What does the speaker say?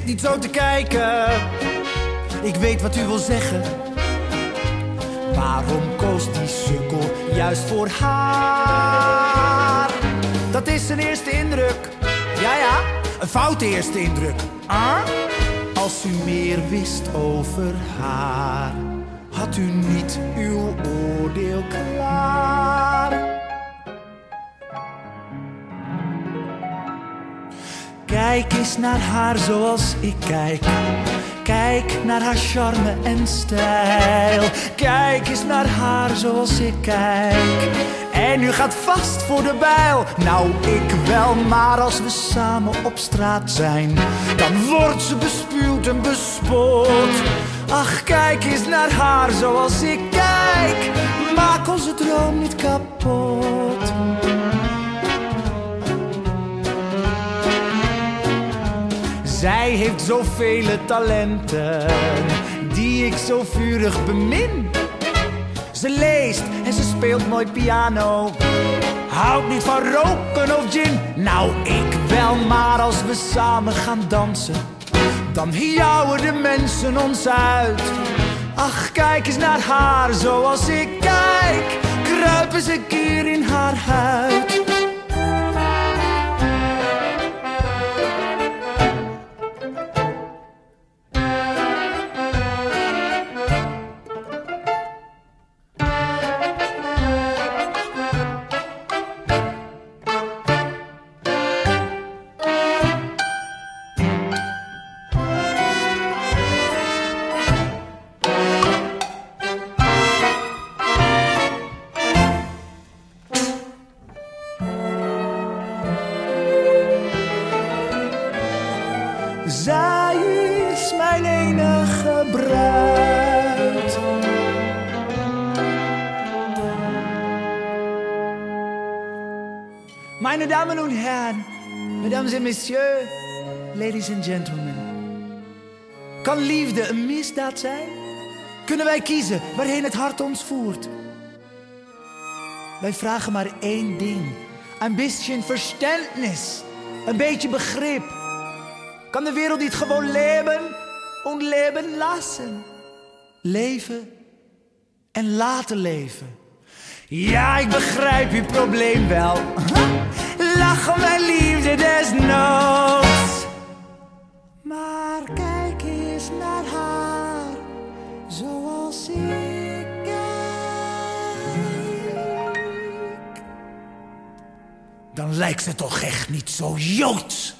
niet zo te kijken. Ik weet wat u wil zeggen. Waarom koos die sukkel juist voor haar? Dat is een eerste indruk. Ja, ja, een foute eerste indruk. Ah? Als u meer wist over haar, had u niet uw oordeel klaar. Kijk eens naar haar zoals ik kijk. Kijk naar haar charme en stijl. Kijk eens naar haar zoals ik kijk. En u gaat vast voor de bijl. Nou, ik wel, maar als we samen op straat zijn, dan wordt ze bespuwd en bespot. Ach, kijk eens naar haar zoals ik kijk. Maak onze droom niet kapot. Zij heeft zoveel talenten die ik zo vurig bemin. Ze leest en ze speelt mooi piano. Houdt niet van roken of gin. Nou, ik wel, maar als we samen gaan dansen, dan jouwen de mensen ons uit. Ach, kijk eens naar haar zoals ik kijk. Kruip eens een keer in haar huid. Zij is mijn enige bruid. Meine Damen und Herren, Mesdames et Messieurs, Ladies and Gentlemen. Kan liefde een misdaad zijn? Kunnen wij kiezen waarheen het hart ons voert? Wij vragen maar één ding: een beetje verständnis, een beetje begrip. Kan de wereld niet gewoon leven en leven lassen? Leven en laten leven. Ja, ik begrijp uw probleem wel. Lachen mijn liefde desnoods. Maar kijk eens naar haar, zoals ik kijk. Dan lijkt ze toch echt niet zo joods.